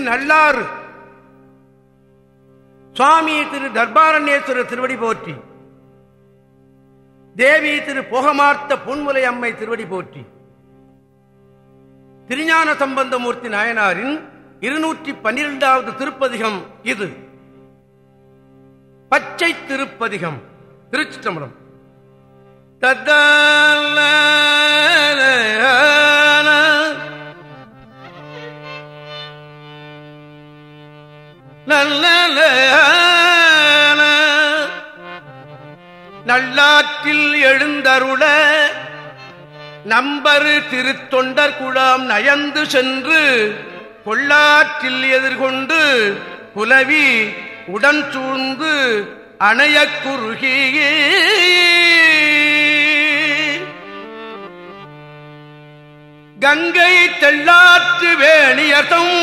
நல்லாறு சுவாமி திரு தர்பாரண்யேஸ்வரர் திருவடி போற்றி. தேவி திரு போகமார்த்த பொன்முலை அம்மை திருவடி போற்றி. திருஞான சம்பந்தமூர்த்தி நாயனாரின் இருநூற்றி பன்னிரெண்டாவது திருப்பதிகம் இது. பச்சை திருப்பதிகம் திருச்சிற்றம்பலம். தத்தால நல்லாற்றில் எழுந்தருள நம்பரு திருத்தொண்டர் குழாம் நயந்து சென்று பொள்ளாற்றில் எதிர்கொண்டு புலவி உடன் சூழ்ந்து அணைய குறுகியே. கங்கை தெள்ளாற்று வேணியதும்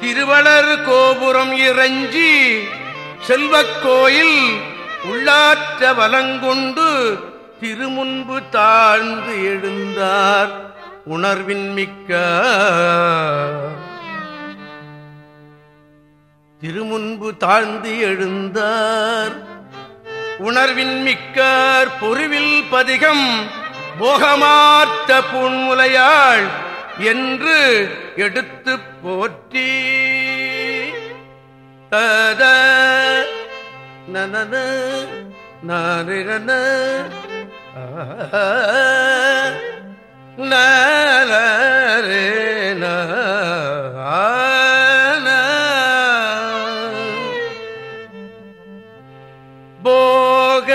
திருவளர் கோபுரம் இறஞ்சி செல்வக் கோயில் உள்ளாற்ற வலங்கொண்டு திருமுன்பு தாழ்ந்து எழுந்தார் உணர்வின் மிக்க திருமுன்பு தாழ்ந்து எழுந்தார் உணர்வின் மிக்கார் பொருவில் பதிகம் போகமாற்ற புன்முலையாள் என்று எடுத்து போற்றி. தத நனன நாரிரன நரே போக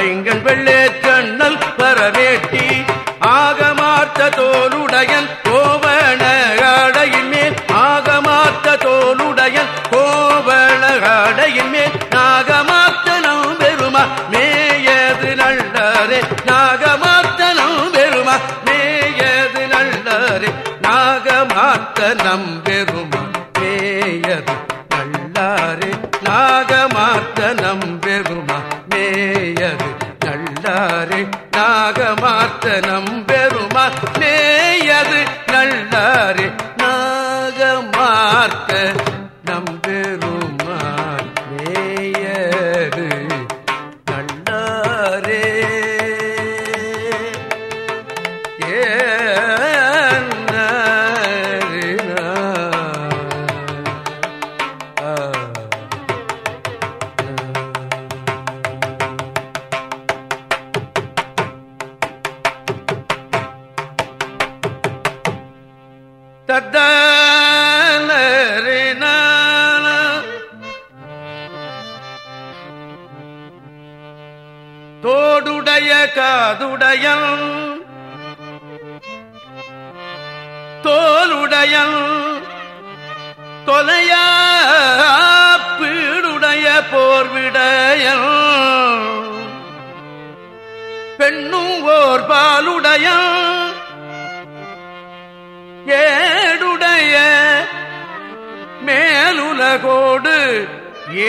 பைங்கன் வெள்ளே கண்ணல் பரவேட்டி ஆகமார்த்த தோலுடையன் மார்க்க நம்பெரு தோடுடைய காதுடையன் தோலுடையன் தொலையா பீடுடைய போர்விடையன் பெண்ணும் ஓர் பாலுடையன் ஏடுடைய மேலுலகோடு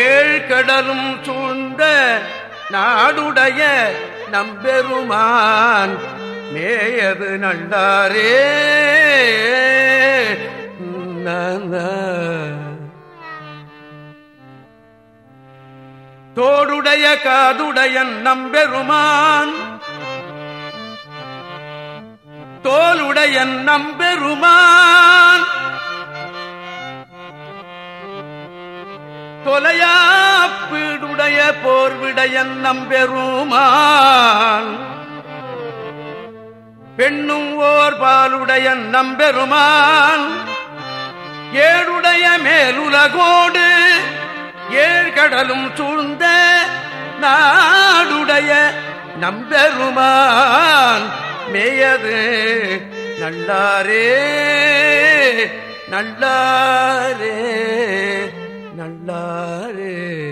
ஏழ் கடலும் சூழ்ந்த நாடுடைய நம்பெருமான் மேயது நண்டாரே. தோடுடைய காதுடையன் நம்பெருமான் தோலுடையன் நம்பெருமான் தொலையா பீடுடைய போர்விடையன் நம்பெருமான். பெண்ணும் ஓர் பாலுடையன் நம்பெருமான். ஏழுடைய மேலுலகோடு ஏழ்கடலும் சூழ்ந்த நாடுடைய நம்பெருமான். மேயது நல்லாரே நல்லாரே நல்லாரே.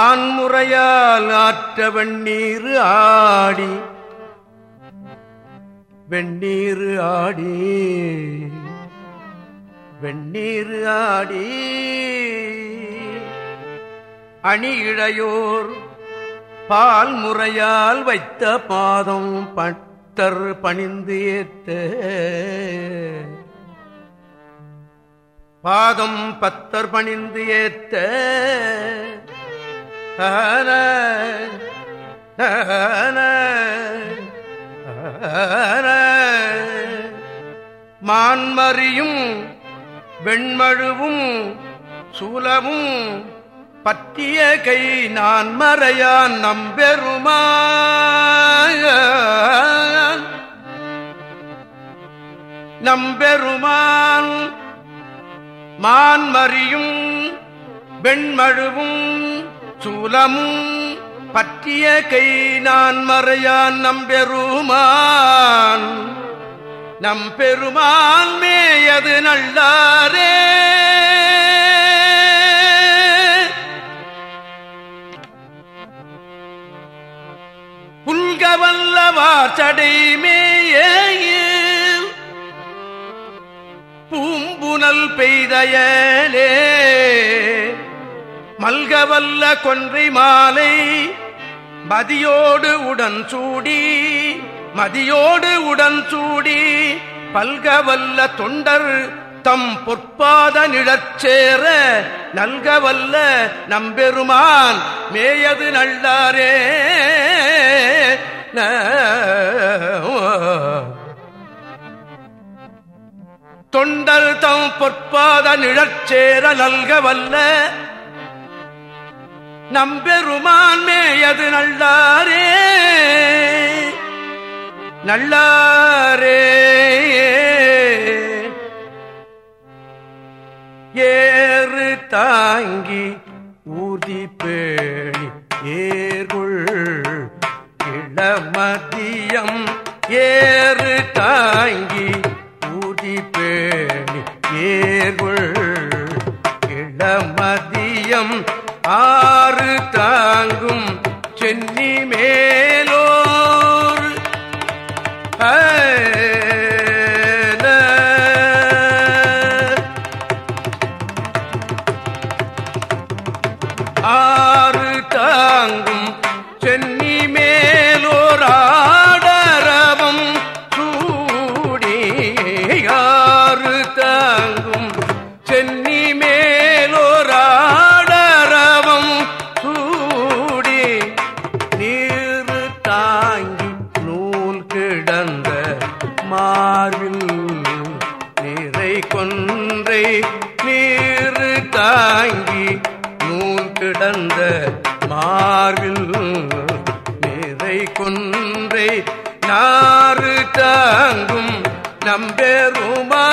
ஆண்முறையால் ஆற்ற வெண்ணீர் ஆடி வெண்ணீர் ஆடி வெண்ணீர் ஆடி. அணியிழையோர் பால் முறையால் வைத்த பாதம் பட்டர் பணிந்து ஏத்த. பாதம் பத்தர் பணிந்து ஏத்த. மான்மறியும் வெண்மழுவும் சூலமும் பற்றிய கை நான் மறையான் நம்பெருமான் நம்பெருமான் மான்மறியும் வெண்மழுவும் சூலமும் பற்றிய கை நான் மறையான் நம்பெருமான் நம்பெருமான் மேயது நல்லாரே. புல்கவல்லவா சடை மேய பூம்புனல் பெய்தயலே. மல்கவல்ல கொன்றை மாலை மதியோடு உடன் சூடி மதியோடு உடன் சூடி பல்கவல்ல தொண்டர் தம் பொற்பாத நிழச்சேர நல்கவல்ல நம்பெருமான் மேயது நல்லாரே ந- தொண்டர் தம் பொற்பாத நிழச்சேர நல்கவல்ல நம்பெருமான் மேயது நல்லாரே நல்லாரே. மேலோர். ஆறு தாங்கும் சென்னி மேலோரா. கொன்றை. நாறு தாங்கும் நம்பெருமா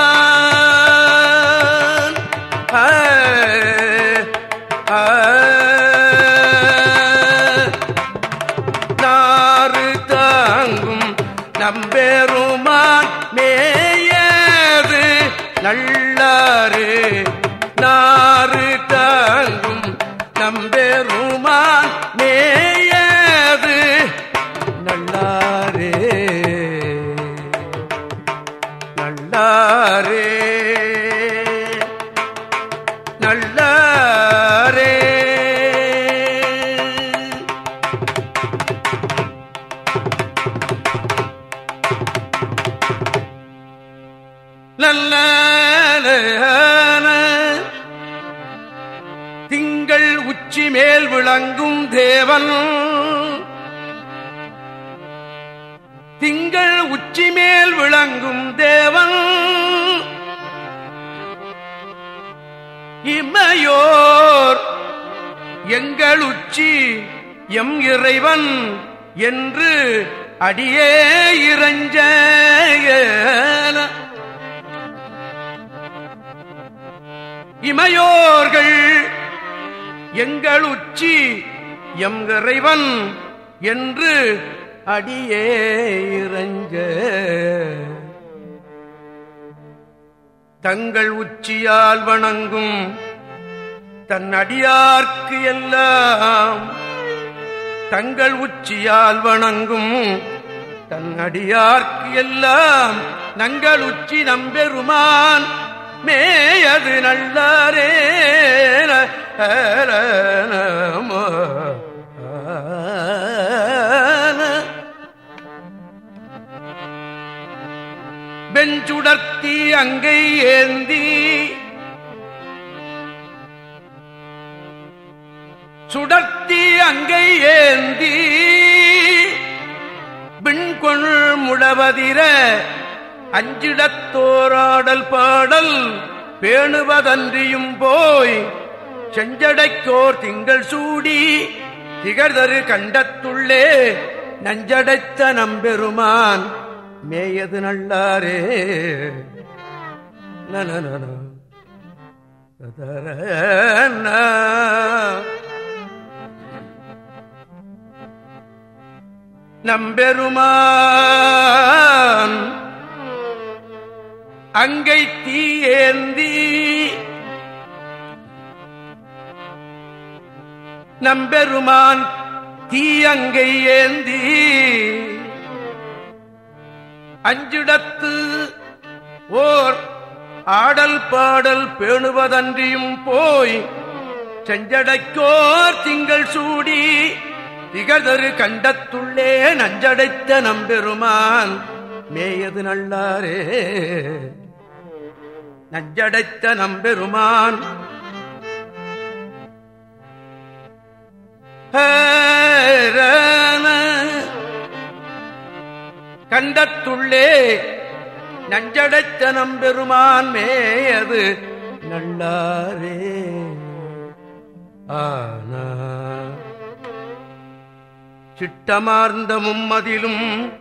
விளங்கும் தேவன். திங்கள் உச்சி மேல் விளங்கும் தேவன். இமையோர் எங்கள் உச்சி எம் இறைவன் என்று அடியே இறஞ்ச இமையோர்கள் எங்கள் உச்சி எம் இறைவன் என்று அடியே இறஞ்ச. தங்கள் உச்சியால் வணங்கும் தன் அடியார்க்கு எல்லாம். தங்கள் உச்சியால் வணங்கும் தன் அடியார்க்கு எல்லாம். நங்கள் உச்சி நம்பெருமான் மேயது நல்லாரே. பெஞ்சுடர்த்தி அங்கை ஏந்தி சுடர்த்தி அங்கை ஏந்தி பின்கொள் முழவதிர அஞ்சிடத்தோராடல் பாடல் பேணுவதன்றியும் போய் செஞ்சடைக்கோர் திங்கள் சூடி திகழ்தரு கண்டத்துள்ளே நஞ்சடைத்த நம்பெருமான் மேயது நல்லாரே. நன நம்பெருமான் அங்கை தீயேந்தி நம்பெருமான் தீயங்கை ஏந்தி அஞ்சிடத்து ஓர் ஆடல் பாடல் பேணுவதன்றியும் போய் செஞ்சடைக்கோர் திங்கள் சூடி திகழ்தரு கண்டத்துள்ளே நஞ்சடைத்த நம்பெருமான் மேயது நல்லாரே. நஞ்சடைத்த நம்பெருமான் கண்டத்துள்ளே நஞ்சடைத்த நம்பெருமான் மேயது நல்லாரே. ஆனா. சிட்டமார்ந்த மும்மதிலும்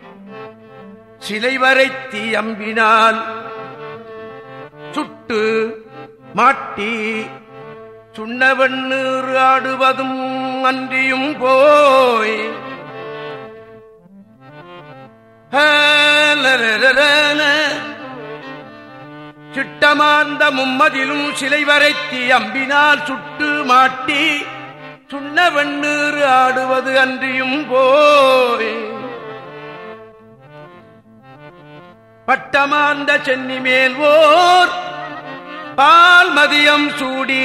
சிலை வரைத்தி அம்பினால் சுட்டு மாட்டி சுண்ணவண்ணு ஆடுவதும் அன்றியும் போய் ஹலரரரன. சிட்டமார்ந்த மும்மதிலும் சிலை வரைத்தி அம்பினால் சுட்டு மாட்டி சுண்ண வெண்ணீறு ஆடுவது அன்றியும் போய் பட்டமார்ந்த சென்னி மேல் ஓர் பால் மதியம் சூடி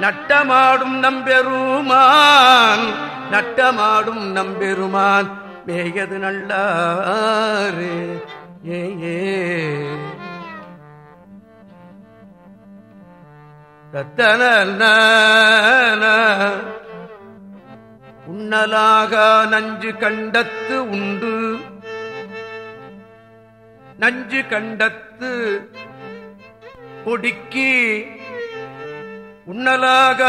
நட்டமாடும் நம்பெருமான் நட்டமாடும் நம்பெருமான். மேயது நல்லாறு ஏ ஏ. தத்தன நஞ்சு கண்டத்து உண்டு. நஞ்சு கண்டத்து பொடிக்கு உண்ணலாக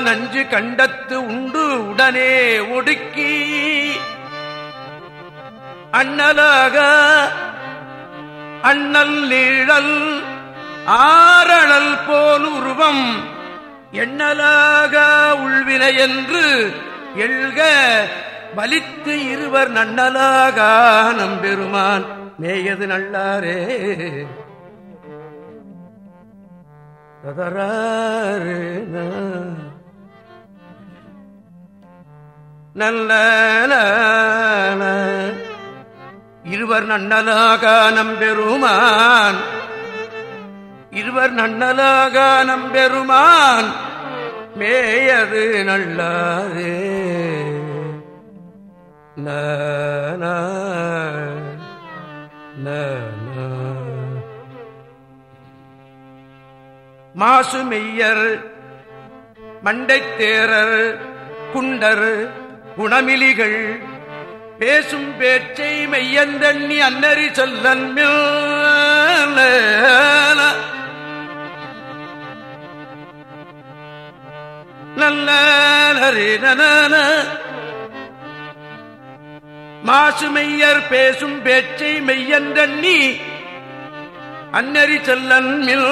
நஞ்சு கண்டத்து உண்டு உடனே ஒடுக்கி அண்ணலாக அண்ணல் நீழல் ஆரணல் போல் உருவம் எண்ணலாக உள்வினை என்று எழுக வலித்து இருவர் நன்னலாக நம்பெருமான். மேயது நல்லாரே. நல்ல இருவர் நன்னலாக நம்பெருமான் இருவர் நன்னலாக நம்பெருமான் மேயது நல்லாரே ந மாசுமெய்யர் மண்டைத்தேரர் குண்டர் குணமிலிகள் பேசும் பேச்சை மெய்யந்தண்ணி அன்னறி சொல்லன் நல்ல மாசுமெய்யர் பேசும் பேச்சை மெய்யந்தண்ணி அன்னறி சொல்லன் மில்.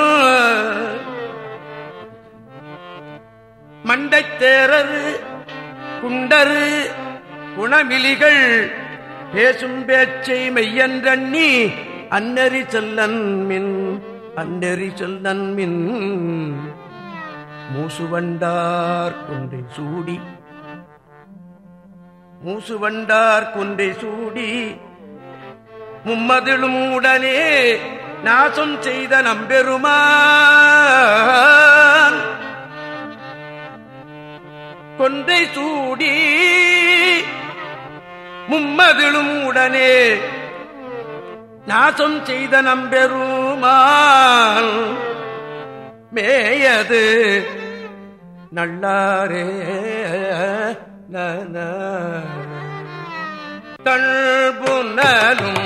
மண்டைத்தேரர் குண்டரு குணமிலிகள் பேசும் பேச்சை மெய்யன்றி அன்னறி செல்லன்மின் அன்னறி செல்லன்மின். மூசுவண்டார் குன்றை சூடி மூசுவண்டார் குன்றை சூடி மும்மதிலும் உடனே நாசம் செய்த நம்பெருமா கொன்றை சூடி மும்மதிலும் உடனே நாசம் செய்த நம்பெருமாள் மேயது நல்லாரே தழ்புனலும்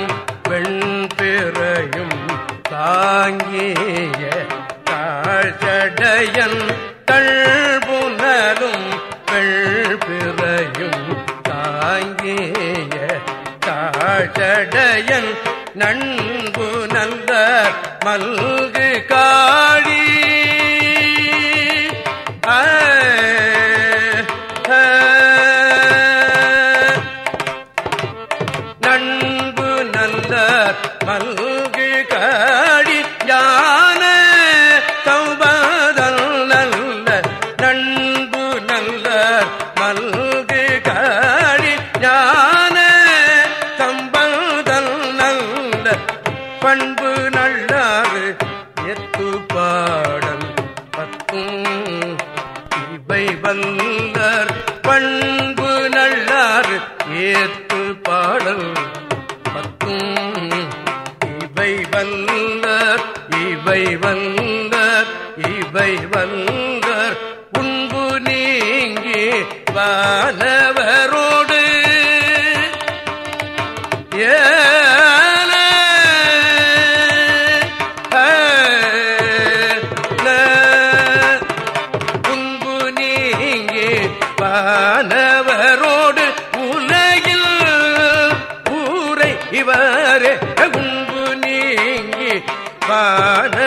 வெண்பிறையும் தாங்கிய தாழ்ச்சடையன் தள் பிறையும் தாங்கிய தாழ்ச்சடையன் நண்பு நல்ல மல்கு கா நல்லாறு எத்து பாடல் பத்தும் இவை வல்லர் பண்பு நல்லாறு ஏத்து பாடல் பத்தும் இவை வல்லர் இவை வல்லர் வானவரோடு உலகில் ஊரை இவரே உங்கு நீங்கி வான